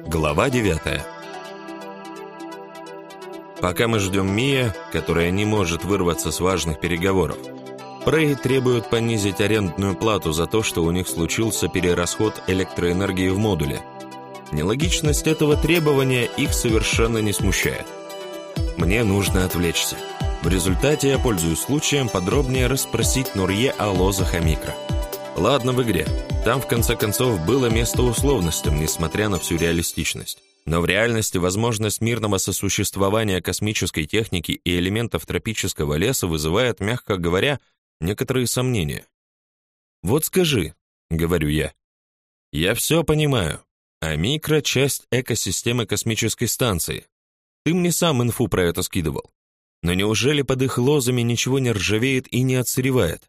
Глава 9 Пока мы ждем Мия, которая не может вырваться с важных переговоров, Прей требует понизить арендную плату за то, что у них случился перерасход электроэнергии в модуле. Нелогичность этого требования их совершенно не смущает. Мне нужно отвлечься. В результате я пользуюсь случаем подробнее расспросить Нурье о лозах Амикро. Ладно в игре. Там, в конце концов, было место условностям, несмотря на всю реалистичность. Но в реальности возможность мирного сосуществования космической техники и элементов тропического леса вызывает, мягко говоря, некоторые сомнения. «Вот скажи», — говорю я, — «я все понимаю, а микро — часть экосистемы космической станции. Ты мне сам инфу про это скидывал. Но неужели под их лозами ничего не ржавеет и не отсыревает?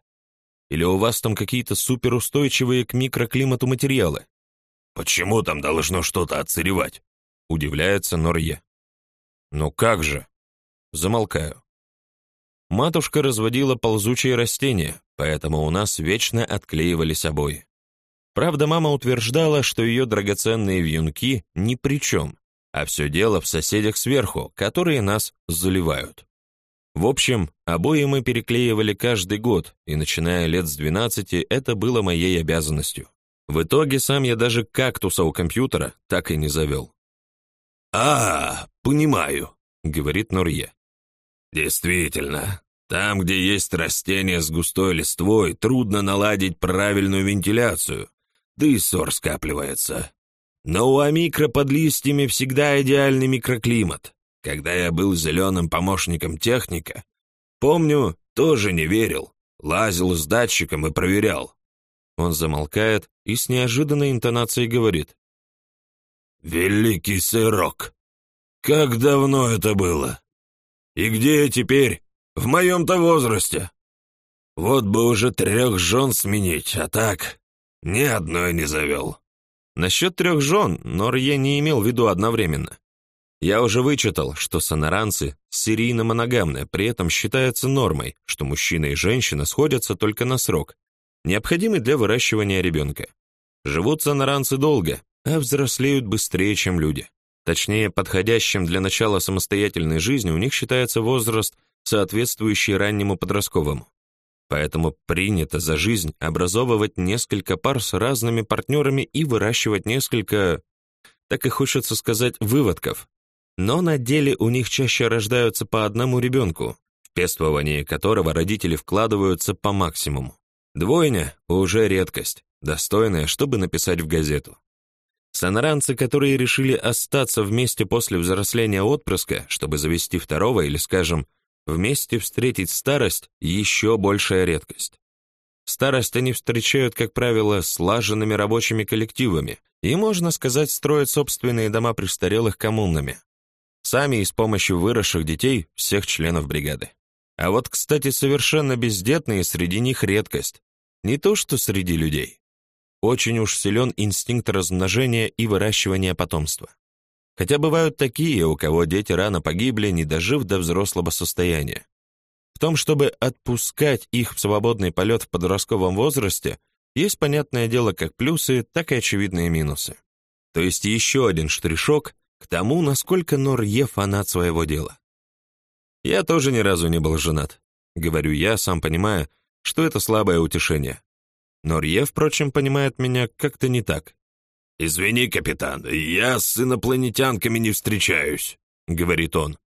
Или у вас там какие-то суперустойчивые к микроклимату материалы? Почему там должно что-то отсыревать? Удивляется Норье. Ну как же? Замолкаю. Матушка разводила ползучие растения, поэтому у нас вечно отклеивались обои. Правда, мама утверждала, что ее драгоценные вьюнки ни при чем, а все дело в соседях сверху, которые нас заливают. В общем, обои мы переклеивали каждый год, и начиная лет с 12 это было моей обязанностью. В итоге сам я даже кактуса у компьютера так и не завел. «А, понимаю», — говорит Нурье. «Действительно, там, где есть растения с густой листвой, трудно наладить правильную вентиляцию, да и ссор скапливается. Но у амикро под листьями всегда идеальный микроклимат. Когда я был зеленым помощником техника, помню, тоже не верил, лазил с датчиком и проверял. Он замолкает и с неожиданной интонацией говорит. «Великий сырок! Как давно это было? И где я теперь? В моем-то возрасте? Вот бы уже трех жен сменить, а так ни одной не завел». Насчет трех жен Норье не имел в виду одновременно. Я уже вычитал, что сонаранцы серийно-моногамны, при этом считается нормой, что мужчина и женщина сходятся только на срок, необходимый для выращивания ребенка. Живут сонаранцы долго, а взрослеют быстрее, чем люди. Точнее, подходящим для начала самостоятельной жизни у них считается возраст, соответствующий раннему подростковому. Поэтому принято за жизнь образовывать несколько пар с разными партнерами и выращивать несколько, так и хочется сказать, выводков, но на деле у них чаще рождаются по одному ребенку, в пествование которого родители вкладываются по максимуму. Двойня — уже редкость, достойная, чтобы написать в газету. Сонаранцы, которые решили остаться вместе после взросления отпрыска, чтобы завести второго или, скажем, вместе встретить старость, еще большая редкость. Старость они встречают, как правило, слаженными рабочими коллективами и, можно сказать, строят собственные дома престарелых коммунами, Сами и с помощью выросших детей всех членов бригады. А вот, кстати, совершенно бездетные среди них редкость. Не то, что среди людей. Очень уж силен инстинкт размножения и выращивания потомства. Хотя бывают такие, у кого дети рано погибли, не дожив до взрослого состояния. В том, чтобы отпускать их в свободный полет в подростковом возрасте, есть, понятное дело, как плюсы, так и очевидные минусы. То есть еще один штришок, к тому, насколько Норье фанат своего дела. Я тоже ни разу не был женат. Говорю я, сам понимая, что это слабое утешение. Норье, впрочем, понимает меня как-то не так. «Извини, капитан, я с инопланетянками не встречаюсь», — говорит он.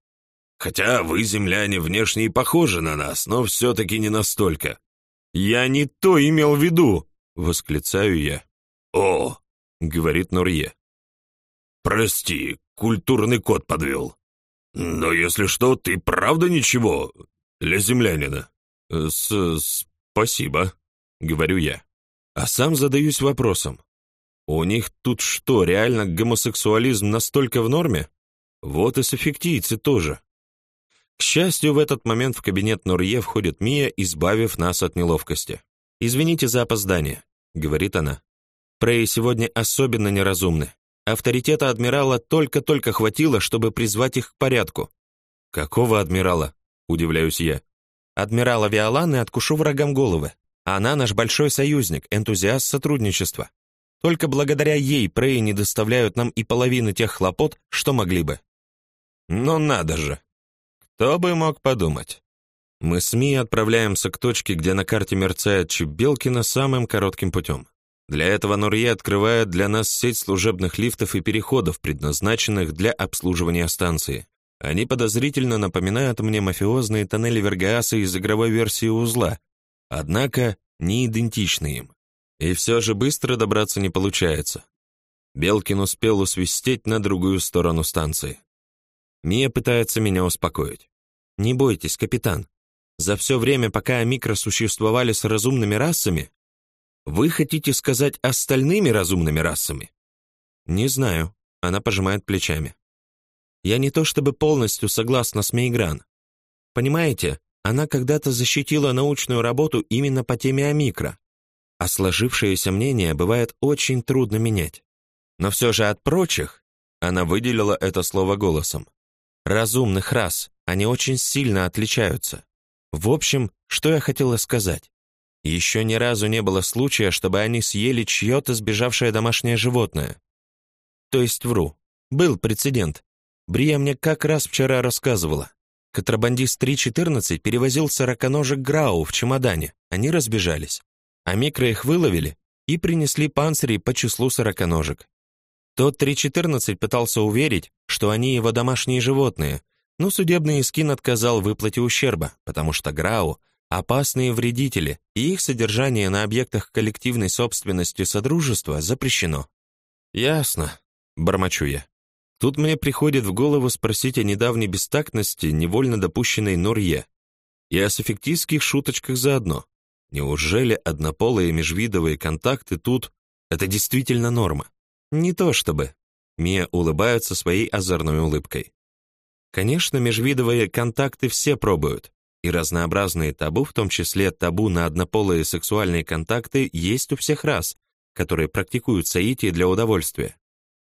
«Хотя вы, земляне, внешне и похожи на нас, но все-таки не настолько». «Я не то имел в виду!» — восклицаю я. «О!» — говорит Нурье. «Прости, культурный код подвел. Но если что, ты правда ничего для землянина?» С «Спасибо», — говорю я. А сам задаюсь вопросом. У них тут что, реально гомосексуализм настолько в норме? Вот и с эффектийцы тоже. К счастью, в этот момент в кабинет Нурье входит Мия, избавив нас от неловкости. «Извините за опоздание», — говорит она. «Прей сегодня особенно неразумны. Авторитета адмирала только-только хватило, чтобы призвать их к порядку. «Какого адмирала?» – удивляюсь я. «Адмирала Виоланы откушу врагам головы. Она наш большой союзник, энтузиаст сотрудничества. Только благодаря ей преи не доставляют нам и половины тех хлопот, что могли бы. Но надо же! Кто бы мог подумать? Мы с Ми отправляемся к точке, где на карте мерцает чип Белкина самым коротким путем. Для этого Нурье открывает для нас сеть служебных лифтов и переходов, предназначенных для обслуживания станции. Они подозрительно напоминают мне мафиозные тоннели Вергааса из игровой версии узла, однако не идентичны им. И все же быстро добраться не получается. Белкин успел усвистеть на другую сторону станции. Мия пытается меня успокоить. «Не бойтесь, капитан. За все время, пока микро существовали с разумными расами, вы хотите сказать остальными разумными расами? Не знаю, она пожимает плечами. Я не то чтобы полностью согласна с Мейгран. Понимаете, она когда-то защитила научную работу именно по теме омикро, а сложившееся мнение бывает очень трудно менять. Но все же от прочих, она выделила это слово голосом, разумных рас, они очень сильно отличаются. В общем, что я хотела сказать? Еще ни разу не было случая, чтобы они съели чье-то сбежавшее домашнее животное. То есть вру. Был прецедент. Брия мне как раз вчера рассказывала. Контрабандист 314 перевозил сороконожек Грау в чемодане. Они разбежались. А микро их выловили и принесли панцири по числу сороконожек. Тот 314 пытался уверить, что они его домашние животные, но судебный искин отказал в выплате ущерба, потому что Грау – опасные вредители, и их содержание на объектах коллективной собственности Содружества запрещено. «Ясно», – бормочу я. Тут мне приходит в голову спросить о недавней бестактности, невольно допущенной Норье, и о софиктистских шуточках заодно. Неужели однополые межвидовые контакты тут – это действительно норма? Не то чтобы. Мия улыбается своей озорной улыбкой. Конечно, межвидовые контакты все пробуют, и разнообразные табу, в том числе табу на однополые сексуальные контакты, есть у всех рас, которые практикуют соитие для удовольствия.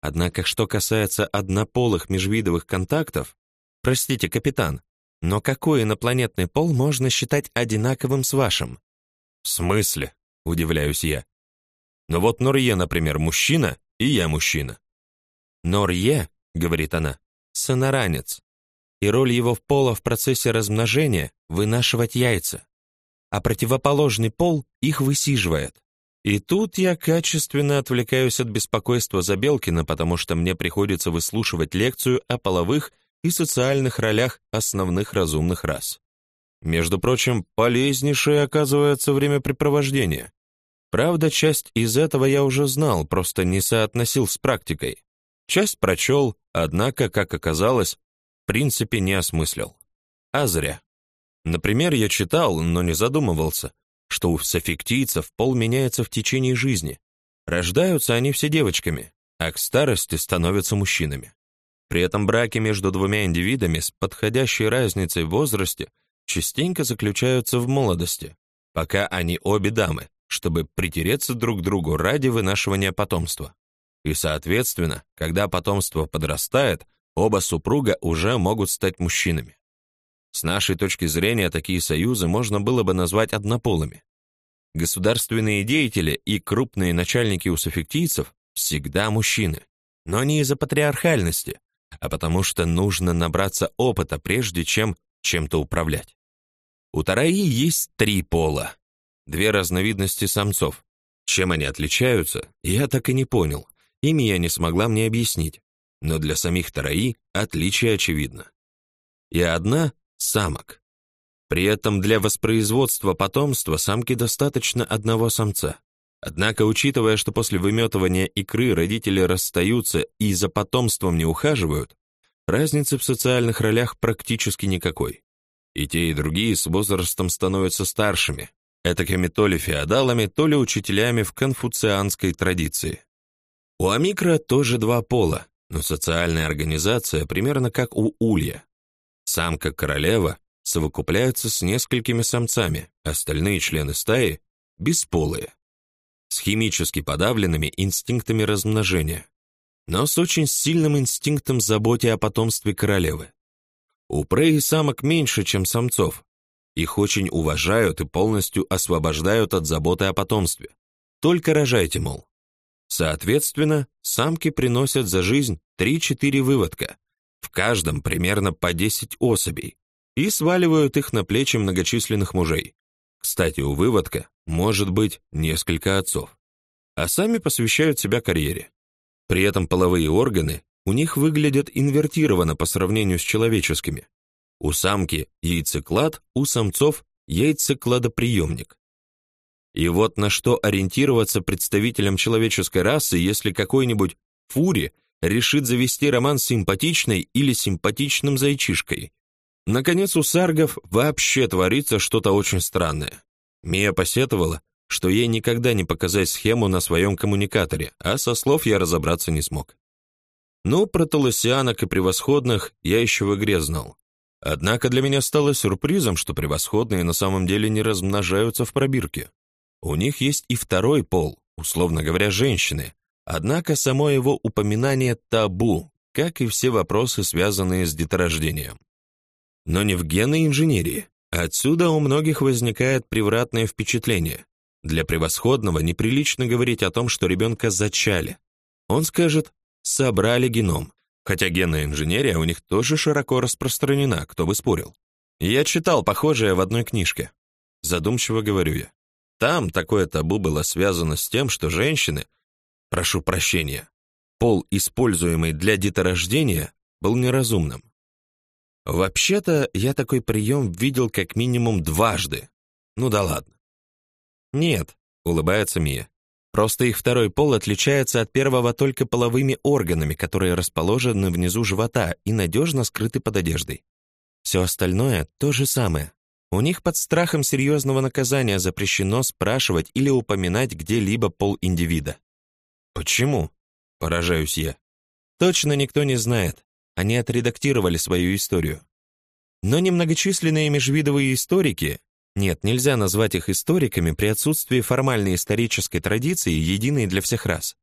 Однако, что касается однополых межвидовых контактов, простите, капитан, но какой инопланетный пол можно считать одинаковым с вашим? В смысле? Удивляюсь я. Но вот Норье, например, мужчина, и я мужчина. Норье, говорит она, сонаранец, и роль его в пола в процессе размножения – вынашивать яйца, а противоположный пол их высиживает. И тут я качественно отвлекаюсь от беспокойства за Белкина, потому что мне приходится выслушивать лекцию о половых и социальных ролях основных разумных рас. Между прочим, полезнейшее оказывается времяпрепровождение. Правда, часть из этого я уже знал, просто не соотносил с практикой. Часть прочел, однако, как оказалось, принципе не осмыслил. А зря. Например, я читал, но не задумывался, что у софиктийцев пол меняется в течение жизни. Рождаются они все девочками, а к старости становятся мужчинами. При этом браки между двумя индивидами с подходящей разницей в возрасте частенько заключаются в молодости, пока они обе дамы, чтобы притереться друг к другу ради вынашивания потомства. И, соответственно, когда потомство подрастает, Оба супруга уже могут стать мужчинами. С нашей точки зрения, такие союзы можно было бы назвать однополыми. Государственные деятели и крупные начальники у софиктийцев всегда мужчины, но не из-за патриархальности, а потому что нужно набраться опыта, прежде чем чем-то управлять. У тараи есть три пола, две разновидности самцов. Чем они отличаются, я так и не понял, ими я не смогла мне объяснить но для самих тараи отличие очевидно. И одна – самок. При этом для воспроизводства потомства самки достаточно одного самца. Однако, учитывая, что после выметывания икры родители расстаются и за потомством не ухаживают, разницы в социальных ролях практически никакой. И те, и другие с возрастом становятся старшими, этакими то ли феодалами, то ли учителями в конфуцианской традиции. У Амикра тоже два пола, но социальная организация примерно как у улья. Самка королева совокупляется с несколькими самцами, остальные члены стаи бесполые, с химически подавленными инстинктами размножения, но с очень сильным инстинктом заботы о потомстве королевы. У преи самок меньше, чем самцов. Их очень уважают и полностью освобождают от заботы о потомстве. Только рожайте, мол. Соответственно, самки приносят за жизнь 3-4 выводка, в каждом примерно по 10 особей, и сваливают их на плечи многочисленных мужей. Кстати, у выводка может быть несколько отцов, а сами посвящают себя карьере. При этом половые органы у них выглядят инвертированно по сравнению с человеческими. У самки яйцеклад, у самцов яйцекладоприемник. И вот на что ориентироваться представителям человеческой расы, если какой-нибудь фури решит завести роман с симпатичной или симпатичным зайчишкой. Наконец, у саргов вообще творится что-то очень странное. Мия посетовала, что ей никогда не показать схему на своем коммуникаторе, а со слов я разобраться не смог. Ну, про толосианок и превосходных я еще в игре знал. Однако для меня стало сюрпризом, что превосходные на самом деле не размножаются в пробирке. У них есть и второй пол, условно говоря, женщины. Однако само его упоминание табу, как и все вопросы, связанные с деторождением. Но не в генной инженерии. Отсюда у многих возникает превратное впечатление. Для превосходного неприлично говорить о том, что ребенка зачали. Он скажет «собрали геном», хотя генная инженерия у них тоже широко распространена, кто бы спорил. Я читал похожее в одной книжке. Задумчиво говорю я. Там такое табу было связано с тем, что женщины, прошу прощения, пол, используемый для деторождения, был неразумным. Вообще-то, я такой прием видел как минимум дважды. Ну да ладно. Нет, улыбается Мия. Просто их второй пол отличается от первого только половыми органами, которые расположены внизу живота и надежно скрыты под одеждой. Все остальное то же самое. У них под страхом серьезного наказания запрещено спрашивать или упоминать где-либо пол индивида. Почему? Поражаюсь я. Точно никто не знает. Они отредактировали свою историю. Но немногочисленные межвидовые историки, нет, нельзя назвать их историками при отсутствии формальной исторической традиции, единой для всех рас.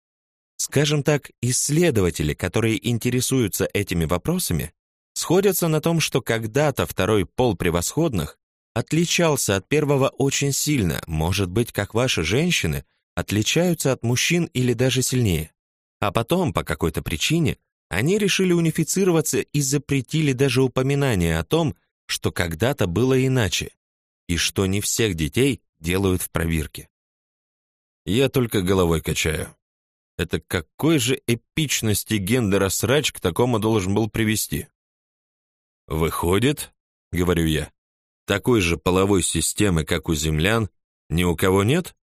Скажем так, исследователи, которые интересуются этими вопросами, сходятся на том, что когда-то второй пол превосходных отличался от первого очень сильно, может быть, как ваши женщины отличаются от мужчин или даже сильнее. А потом, по какой-то причине, они решили унифицироваться и запретили даже упоминание о том, что когда-то было иначе, и что не всех детей делают в пробирке. Я только головой качаю. Это какой же эпичности гендера срач к такому должен был привести? Выходит, говорю я, такой же половой системы, как у землян, ни у кого нет?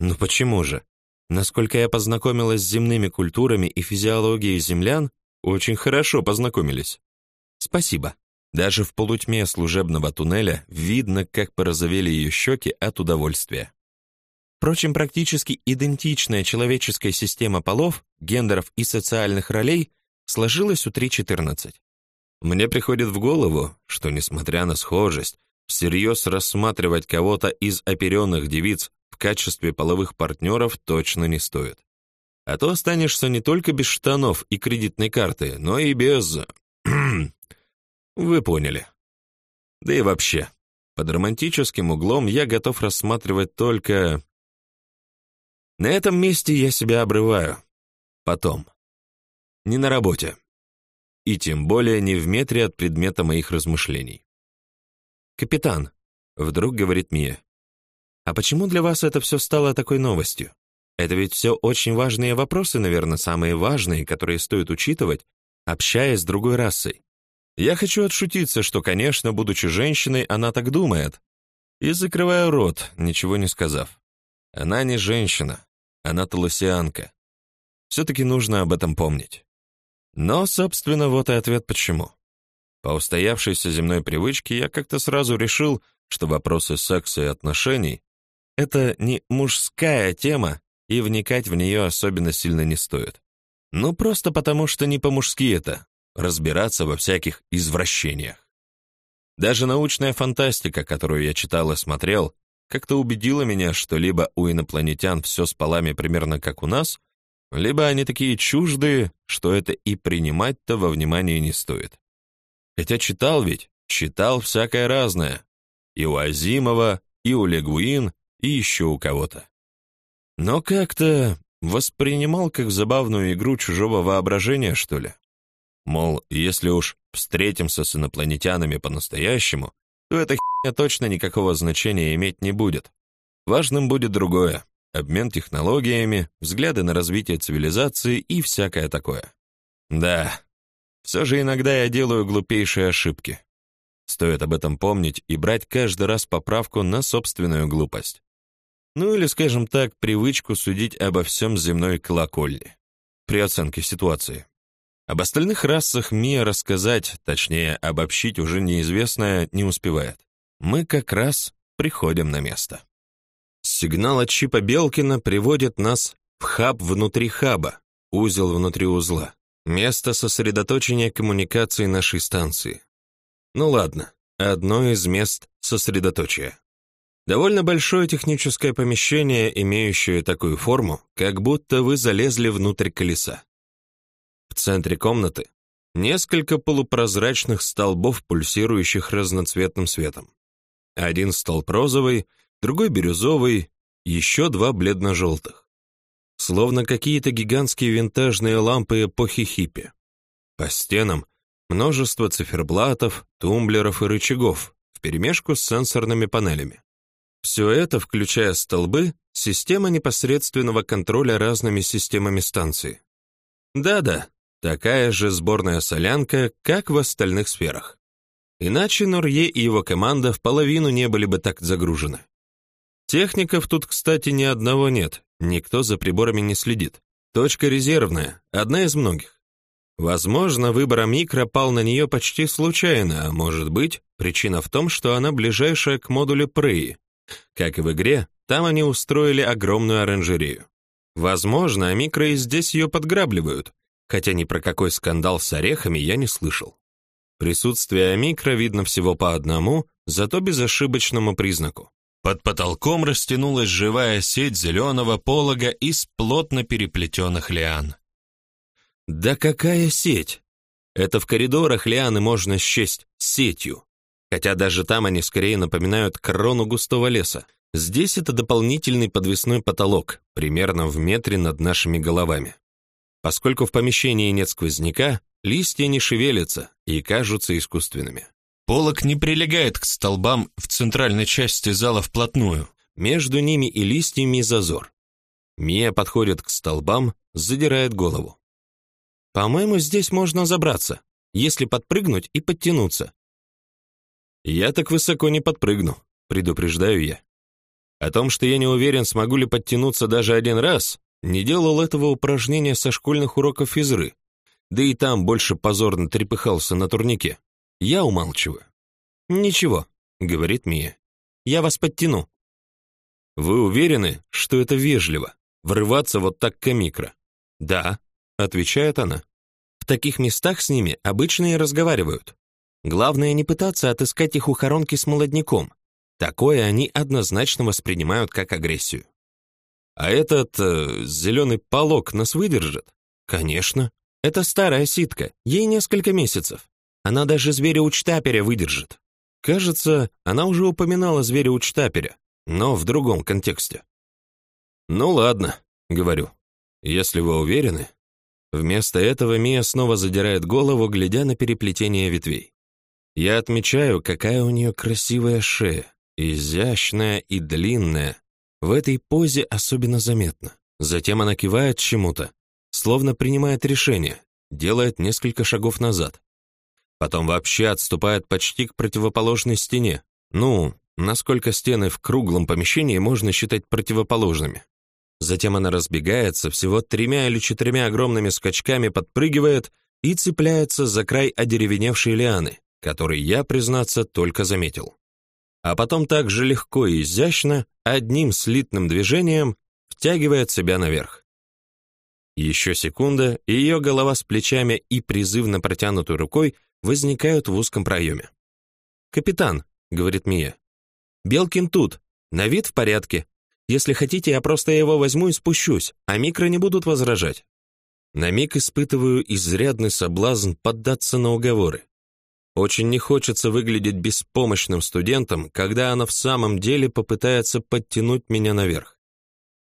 Ну почему же? Насколько я познакомилась с земными культурами и физиологией землян, очень хорошо познакомились. Спасибо. Даже в полутьме служебного туннеля видно, как порозовели ее щеки от удовольствия. Впрочем, практически идентичная человеческая система полов, гендеров и социальных ролей сложилась у 3.14. Мне приходит в голову, что, несмотря на схожесть, всерьез рассматривать кого-то из оперенных девиц в качестве половых партнеров точно не стоит. А то останешься не только без штанов и кредитной карты, но и без... Вы поняли. Да и вообще, под романтическим углом я готов рассматривать только... На этом месте я себя обрываю. Потом. Не на работе. И тем более не в метре от предмета моих размышлений. «Капитан», — вдруг говорит Мия, «а почему для вас это все стало такой новостью? Это ведь все очень важные вопросы, наверное, самые важные, которые стоит учитывать, общаясь с другой расой. Я хочу отшутиться, что, конечно, будучи женщиной, она так думает, и закрываю рот, ничего не сказав. Она не женщина, она толосианка. Все-таки нужно об этом помнить. Но, собственно, вот и ответ почему. По устоявшейся земной привычке я как-то сразу решил, что вопросы секса и отношений — это не мужская тема, и вникать в нее особенно сильно не стоит. Ну, просто потому, что не по-мужски это — разбираться во всяких извращениях. Даже научная фантастика, которую я читал и смотрел, как-то убедила меня, что либо у инопланетян все с полами примерно как у нас, либо они такие чуждые, что это и принимать-то во внимание не стоит. Хотя читал ведь, читал всякое разное. И у Азимова, и у Легуин, и еще у кого-то. Но как-то воспринимал как забавную игру чужого воображения, что ли? Мол, если уж встретимся с инопланетянами по-настоящему, то эта херня точно никакого значения иметь не будет. Важным будет другое — обмен технологиями, взгляды на развитие цивилизации и всякое такое. Да, все же иногда я делаю глупейшие ошибки. Стоит об этом помнить и брать каждый раз поправку на собственную глупость. Ну или, скажем так, привычку судить обо всем земной колокольне при оценке ситуации. Об остальных расах Мия рассказать, точнее, обобщить уже неизвестное не успевает. Мы как раз приходим на место. Сигнал от чипа Белкина приводит нас в хаб внутри хаба, узел внутри узла, место сосредоточения коммуникаций нашей станции. Ну ладно, одно из мест сосредоточия. Довольно большое техническое помещение, имеющее такую форму, как будто вы залезли внутрь колеса. В центре комнаты несколько полупрозрачных столбов, пульсирующих разноцветным светом. Один столб розовый, другой бирюзовый, еще два бледно-желтых. Словно какие-то гигантские винтажные лампы эпохи хиппи. По стенам множество циферблатов, тумблеров и рычагов, вперемешку с сенсорными панелями. Все это, включая столбы, система непосредственного контроля разными системами станции. Да-да, такая же сборная солянка, как в остальных сферах. Иначе Норье и его команда в половину не были бы так загружены. Техников тут, кстати, ни одного нет, никто за приборами не следит. Точка резервная, одна из многих. Возможно, выбор Амикро пал на нее почти случайно, а может быть, причина в том, что она ближайшая к модулю Преи, как и в игре, там они устроили огромную оранжерею. Возможно, Амикро и здесь ее подграбливают, хотя ни про какой скандал с орехами я не слышал. Присутствие Амикро видно всего по одному, зато безошибочному признаку. Под потолком растянулась живая сеть зеленого полога из плотно переплетенных лиан. Да какая сеть? Это в коридорах лианы можно счесть сетью хотя даже там они скорее напоминают крону густого леса. Здесь это дополнительный подвесной потолок, примерно в метре над нашими головами. Поскольку в помещении нет сквозняка, листья не шевелятся и кажутся искусственными. Полок не прилегает к столбам в центральной части зала вплотную. Между ними и листьями зазор. Мия подходит к столбам, задирает голову. «По-моему, здесь можно забраться, если подпрыгнуть и подтянуться. Я так высоко не подпрыгну, предупреждаю я. О том, что я не уверен, смогу ли подтянуться даже один раз, не делал этого упражнения со школьных уроков физры. Да и там больше позорно трепыхался на турнике. Я умалчиваю. Ничего, говорит Мия. Я вас подтяну. Вы уверены, что это вежливо врываться вот так к микро? Да, отвечает она. В таких местах с ними обычно и разговаривают. Главное не пытаться отыскать их у хоронки с молодняком. Такое они однозначно воспринимают как агрессию. А этот э, зеленый полог нас выдержит? Конечно. Это старая ситка, ей несколько месяцев. Она даже зверя-учтаперя выдержит. Кажется, она уже упоминала зверя-учтаперя, но в другом контексте. Ну ладно, говорю. Если вы уверены. Вместо этого Мия снова задирает голову, глядя на переплетение ветвей. Я отмечаю, какая у нее красивая шея, изящная и длинная. В этой позе особенно заметно. Затем она кивает чему-то, словно принимает решение, делает несколько шагов назад. Потом вообще отступает почти к противоположной стене. Ну, насколько стены в круглом помещении можно считать противоположными. Затем она разбегается, всего тремя или четырьмя огромными скачками подпрыгивает и цепляется за край одеревеневшей лианы, который я, признаться, только заметил. А потом так же легко и изящно, одним слитным движением, втягивает себя наверх. Еще секунда, и ее голова с плечами и призывно протянутой рукой возникают в узком проеме. «Капитан», — говорит Мия, — «Белкин тут, на вид в порядке. Если хотите, я просто его возьму и спущусь, а микро не будут возражать». На миг испытываю изрядный соблазн поддаться на уговоры. Очень не хочется выглядеть беспомощным студентом, когда она в самом деле попытается подтянуть меня наверх.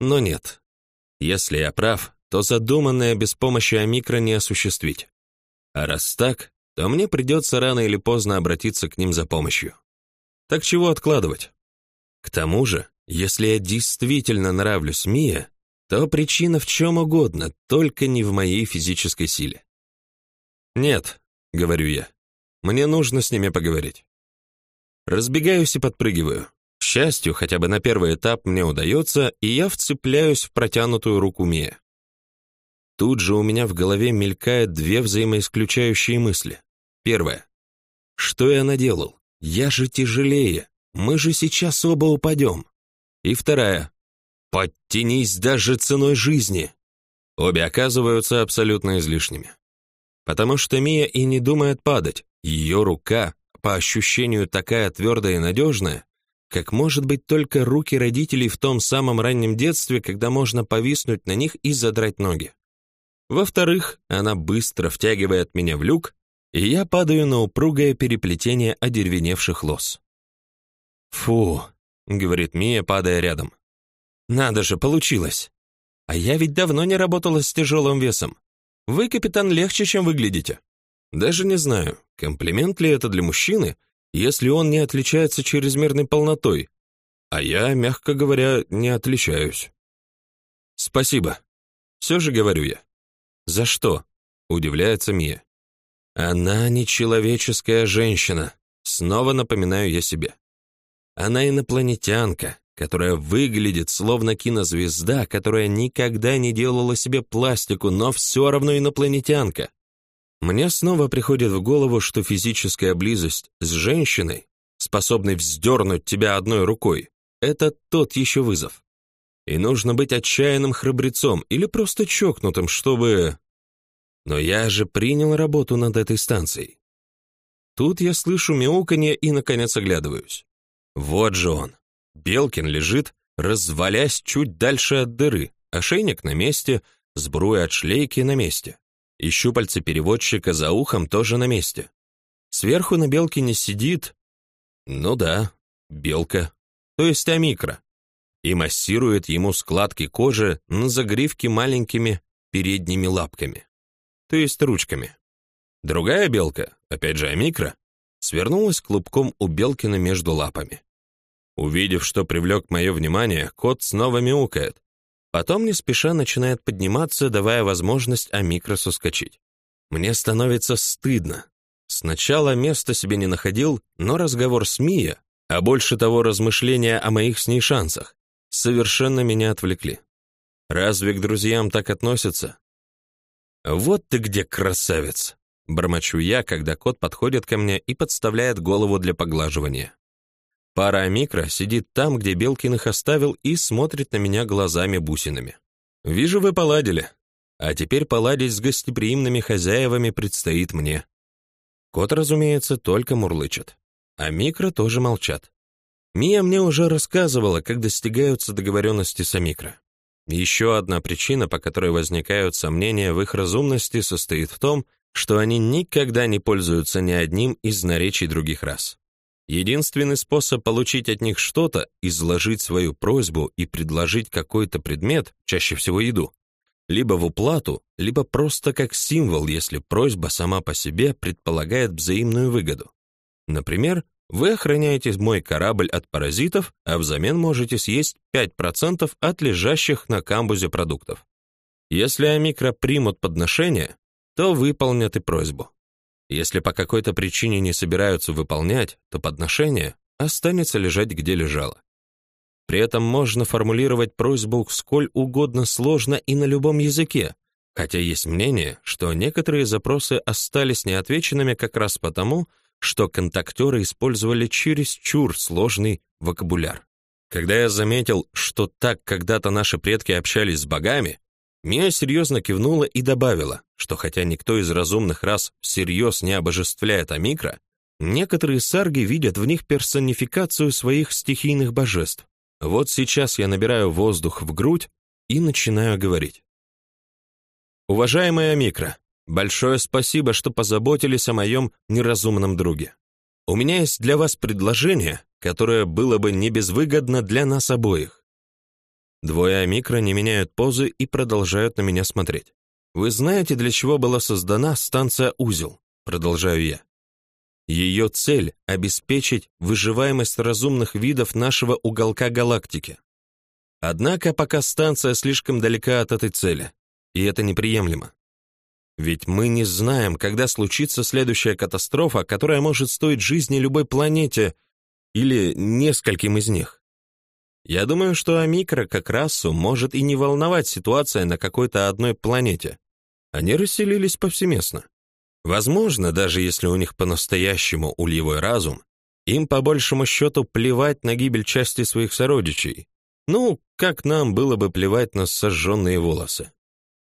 Но нет. Если я прав, то задуманное без помощи Омикро не осуществить. А раз так, то мне придется рано или поздно обратиться к ним за помощью. Так чего откладывать? К тому же, если я действительно нравлюсь Мия, то причина в чем угодно, только не в моей физической силе. «Нет», — говорю я, — «мне нужно с ними поговорить». Разбегаюсь и подпрыгиваю. К счастью, хотя бы на первый этап мне удается, и я вцепляюсь в протянутую руку Мия. Тут же у меня в голове мелькают две взаимоисключающие мысли. Первое. Что я наделал? Я же тяжелее. Мы же сейчас оба упадем. И вторая. Подтянись даже ценой жизни. Обе оказываются абсолютно излишними. Потому что Мия и не думает падать. Ее рука, по ощущению, такая твердая и надежная, как может быть только руки родителей в том самом раннем детстве, когда можно повиснуть на них и задрать ноги. Во-вторых, она быстро втягивает меня в люк, и я падаю на упругое переплетение одеревеневших лос. «Фу», — говорит Мия, падая рядом. «Надо же, получилось. А я ведь давно не работала с тяжелым весом. Вы, капитан, легче, чем выглядите. Даже не знаю, комплимент ли это для мужчины, если он не отличается чрезмерной полнотой, а я, мягко говоря, не отличаюсь». «Спасибо», — все же говорю я. «За что?» — удивляется Мия. «Она не человеческая женщина», — снова напоминаю я себе. «Она инопланетянка, которая выглядит словно кинозвезда, которая никогда не делала себе пластику, но все равно инопланетянка. Мне снова приходит в голову, что физическая близость с женщиной, способной вздернуть тебя одной рукой, это тот еще вызов. И нужно быть отчаянным храбрецом или просто чокнутым, чтобы... Но я же принял работу над этой станцией. Тут я слышу мяуканье и, наконец, оглядываюсь. Вот же он. Белкин лежит, развалясь чуть дальше от дыры, ошейник на месте, сбруя от шлейки на месте. И щупальце переводчика за ухом тоже на месте. Сверху на Белкине сидит... Ну да, белка, то есть амикро и массирует ему складки кожи на загривке маленькими передними лапками, то есть ручками. Другая белка, опять же амикро, свернулась клубком у Белкина между лапами. Увидев, что привлек мое внимание, кот снова мяукает. Потом не спеша начинает подниматься, давая возможность амикро соскочить. Мне становится стыдно. Сначала места себе не находил, но разговор с Мия, а больше того размышления о моих с ней шансах, совершенно меня отвлекли. Разве к друзьям так относятся? Вот ты где, красавец! Бормочу я, когда кот подходит ко мне и подставляет голову для поглаживания. Пара микро сидит там, где Белкин их оставил, и смотрит на меня глазами-бусинами. Вижу, вы поладили. А теперь поладить с гостеприимными хозяевами предстоит мне. Кот, разумеется, только мурлычет. А микро тоже молчат. Мия мне уже рассказывала, как достигаются договоренности с Амикро. Еще одна причина, по которой возникают сомнения в их разумности, состоит в том, что они никогда не пользуются ни одним из наречий других рас. Единственный способ получить от них что-то — изложить свою просьбу и предложить какой-то предмет, чаще всего еду, либо в уплату, либо просто как символ, если просьба сама по себе предполагает взаимную выгоду. Например, вы охраняете мой корабль от паразитов, а взамен можете съесть 5% от лежащих на камбузе продуктов. Если амикро примут подношение, то выполнят и просьбу. Если по какой-то причине не собираются выполнять, то подношение останется лежать где лежало. При этом можно формулировать просьбу сколь угодно сложно и на любом языке, хотя есть мнение, что некоторые запросы остались неотвеченными как раз потому, что контактеры использовали чересчур сложный вокабуляр. Когда я заметил, что так когда-то наши предки общались с богами, Мия серьезно кивнула и добавила, что хотя никто из разумных рас всерьез не обожествляет Амикро, некоторые сарги видят в них персонификацию своих стихийных божеств. Вот сейчас я набираю воздух в грудь и начинаю говорить. Уважаемая Амикро, Большое спасибо, что позаботились о моем неразумном друге. У меня есть для вас предложение, которое было бы не безвыгодно для нас обоих. Двое амикро не меняют позы и продолжают на меня смотреть. Вы знаете, для чего была создана станция Узел? Продолжаю я. Ее цель — обеспечить выживаемость разумных видов нашего уголка галактики. Однако пока станция слишком далека от этой цели, и это неприемлемо. Ведь мы не знаем, когда случится следующая катастрофа, которая может стоить жизни любой планете или нескольким из них. Я думаю, что Амикро как расу может и не волновать ситуация на какой-то одной планете. Они расселились повсеместно. Возможно, даже если у них по-настоящему ульевой разум, им по большему счету плевать на гибель части своих сородичей. Ну, как нам было бы плевать на сожженные волосы.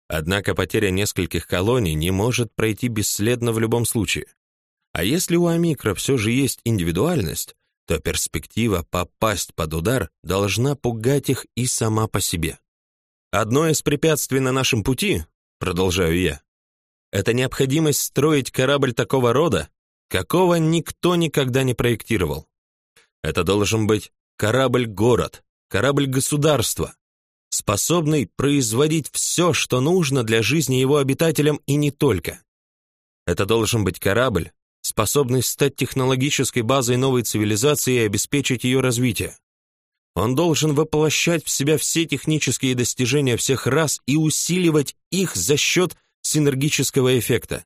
Однако потеря нескольких колоний не может пройти бесследно в любом случае. А если у Амикро все же есть индивидуальность, то перспектива попасть под удар должна пугать их и сама по себе. Одно из препятствий на нашем пути, продолжаю я, это необходимость строить корабль такого рода, какого никто никогда не проектировал. Это должен быть корабль-город, корабль-государство, способный производить все, что нужно для жизни его обитателям и не только. Это должен быть корабль, способный стать технологической базой новой цивилизации и обеспечить ее развитие. Он должен воплощать в себя все технические достижения всех рас и усиливать их за счет синергического эффекта.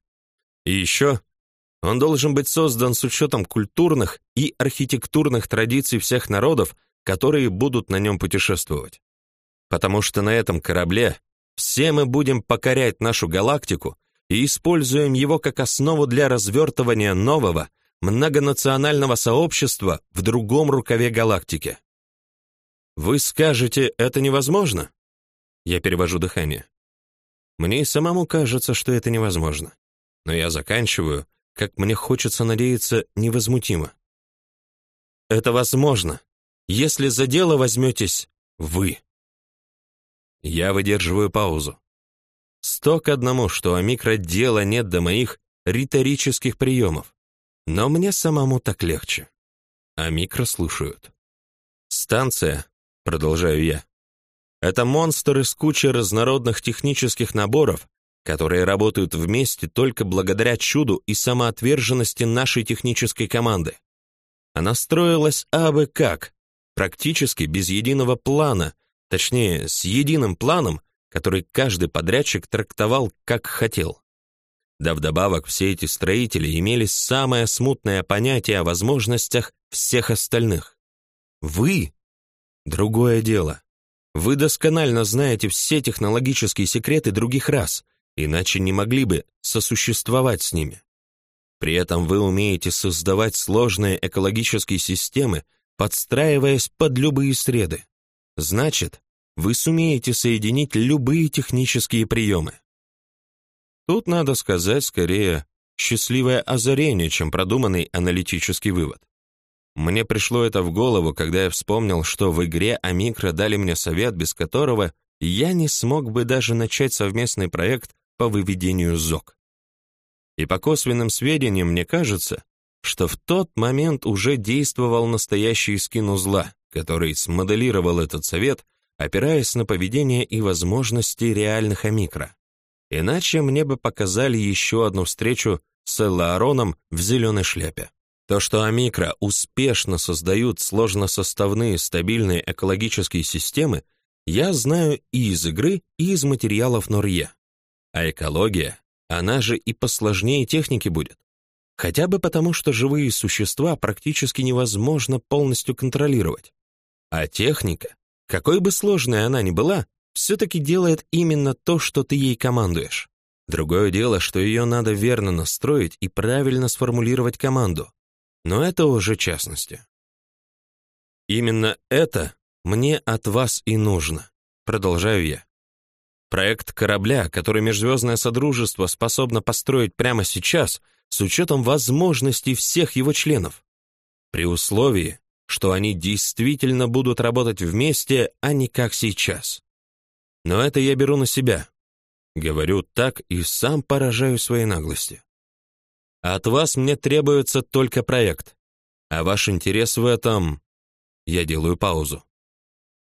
И еще он должен быть создан с учетом культурных и архитектурных традиций всех народов, которые будут на нем путешествовать. Потому что на этом корабле все мы будем покорять нашу галактику и используем его как основу для развертывания нового, многонационального сообщества в другом рукаве галактики. Вы скажете, это невозможно? Я перевожу дыхание. Мне и самому кажется, что это невозможно. Но я заканчиваю, как мне хочется надеяться, невозмутимо. Это возможно, если за дело возьметесь вы. Я выдерживаю паузу. Сто к одному, что о микродела нет до моих риторических приемов. Но мне самому так легче. А микро слушают. Станция, продолжаю я, это монстр из кучи разнородных технических наборов, которые работают вместе только благодаря чуду и самоотверженности нашей технической команды. Она строилась абы как, практически без единого плана, точнее, с единым планом, который каждый подрядчик трактовал как хотел. Да вдобавок все эти строители имели самое смутное понятие о возможностях всех остальных. Вы — другое дело. Вы досконально знаете все технологические секреты других рас, иначе не могли бы сосуществовать с ними. При этом вы умеете создавать сложные экологические системы, подстраиваясь под любые среды. Значит, вы сумеете соединить любые технические приемы. Тут надо сказать скорее счастливое озарение, чем продуманный аналитический вывод. Мне пришло это в голову, когда я вспомнил, что в игре Амикро дали мне совет, без которого я не смог бы даже начать совместный проект по выведению ЗОК. И по косвенным сведениям мне кажется, что в тот момент уже действовал настоящий скин узла, который смоделировал этот совет опираясь на поведение и возможности реальных амикро. Иначе мне бы показали еще одну встречу с Эллаароном в зеленой шляпе. То, что амикро успешно создают сложносоставные стабильные экологические системы, я знаю и из игры, и из материалов Норье. А экология, она же и посложнее техники будет. Хотя бы потому, что живые существа практически невозможно полностью контролировать. А техника какой бы сложной она ни была, все-таки делает именно то, что ты ей командуешь. Другое дело, что ее надо верно настроить и правильно сформулировать команду. Но это уже частности. Именно это мне от вас и нужно, продолжаю я. Проект корабля, который Межзвездное Содружество способно построить прямо сейчас, с учетом возможностей всех его членов. При условии, что они действительно будут работать вместе, а не как сейчас. Но это я беру на себя. Говорю так и сам поражаю своей наглости. От вас мне требуется только проект, а ваш интерес в этом... Я делаю паузу.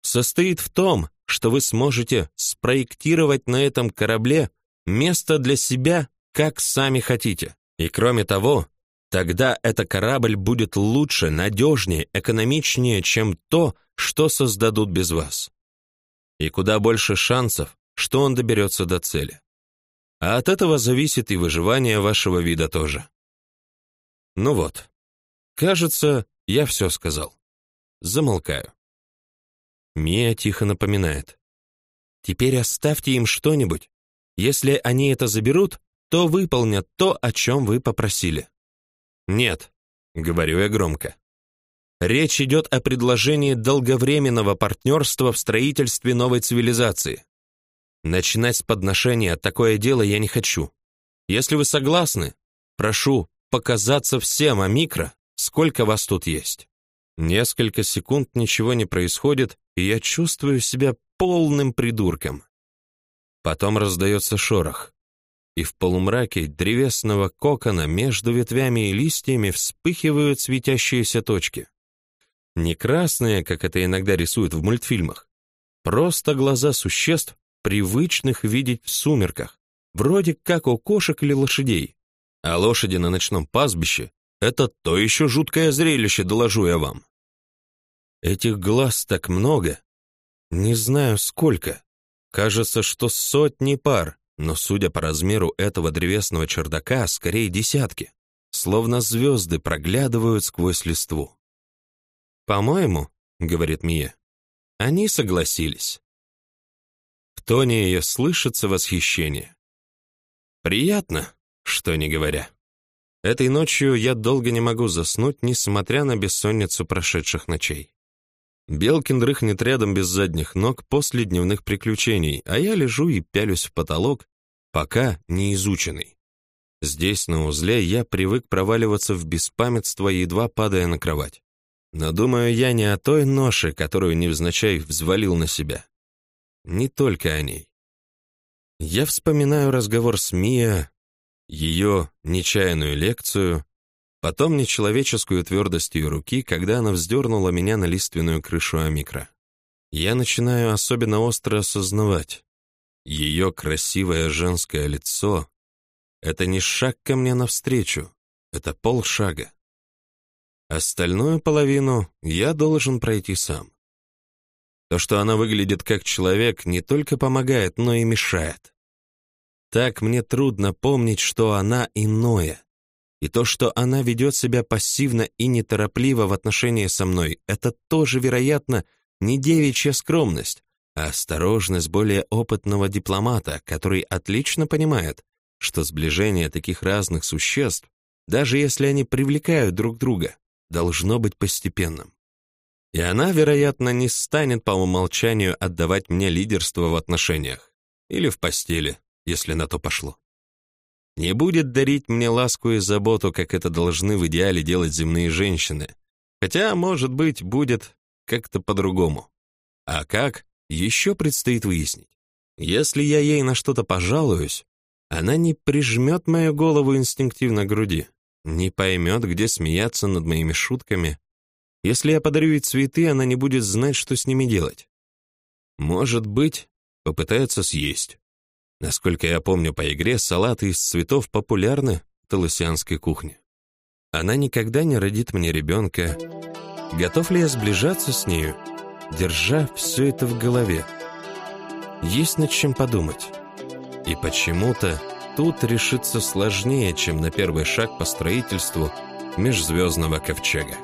Состоит в том, что вы сможете спроектировать на этом корабле место для себя, как сами хотите. И кроме того, тогда этот корабль будет лучше, надежнее, экономичнее, чем то, что создадут без вас. И куда больше шансов, что он доберется до цели. А от этого зависит и выживание вашего вида тоже. Ну вот, кажется, я все сказал. Замолкаю. Мия тихо напоминает. Теперь оставьте им что-нибудь. Если они это заберут, то выполнят то, о чем вы попросили. Нет, говорю я громко. Речь идет о предложении долговременного партнерства в строительстве новой цивилизации. Начинать с подношения такое дело я не хочу. Если вы согласны, прошу показаться всем о микро, сколько вас тут есть. Несколько секунд ничего не происходит, и я чувствую себя полным придурком. Потом раздается шорох, и в полумраке древесного кокона между ветвями и листьями вспыхивают светящиеся точки. Не красные, как это иногда рисуют в мультфильмах, просто глаза существ, привычных видеть в сумерках, вроде как у кошек или лошадей. А лошади на ночном пастбище — это то еще жуткое зрелище, доложу я вам. Этих глаз так много. Не знаю, сколько. Кажется, что сотни пар, но, судя по размеру этого древесного чердака, скорее десятки. Словно звезды проглядывают сквозь листву. «По-моему», — говорит Мия, — «они согласились». В тоне ее слышится восхищение. Приятно, что не говоря. Этой ночью я долго не могу заснуть, несмотря на бессонницу прошедших ночей. Белкин рыхнет рядом без задних ног после дневных приключений, а я лежу и пялюсь в потолок, пока не изученный. Здесь, на узле, я привык проваливаться в беспамятство, едва падая на кровать. Но думаю я не о той ноше, которую невзначай взвалил на себя. Не только о ней. Я вспоминаю разговор с Мия, ее нечаянную лекцию, потом нечеловеческую ее руки, когда она вздернула меня на лиственную крышу Амикра. Я начинаю особенно остро осознавать. Ее красивое женское лицо — это не шаг ко мне навстречу, это полшага. Остальную половину я должен пройти сам. То, что она выглядит как человек, не только помогает, но и мешает. Так мне трудно помнить, что она иное. И то, что она ведет себя пассивно и неторопливо в отношении со мной, это тоже, вероятно, не девичья скромность, а осторожность более опытного дипломата, который отлично понимает, что сближение таких разных существ, даже если они привлекают друг друга, должно быть постепенным. И она, вероятно, не станет по умолчанию отдавать мне лидерство в отношениях или в постели если на то пошло. Не будет дарить мне ласку и заботу, как это должны в идеале делать земные женщины. Хотя, может быть, будет как-то по-другому. А как, еще предстоит выяснить. Если я ей на что-то пожалуюсь, она не прижмет мою голову инстинктивно к груди, не поймет, где смеяться над моими шутками. Если я подарю ей цветы, она не будет знать, что с ними делать. Может быть, попытается съесть. Насколько я помню по игре, салаты из цветов популярны в таласианской кухне. Она никогда не родит мне ребенка. Готов ли я сближаться с нею, держа все это в голове? Есть над чем подумать. И почему-то тут решиться сложнее, чем на первый шаг по строительству межзвездного ковчега.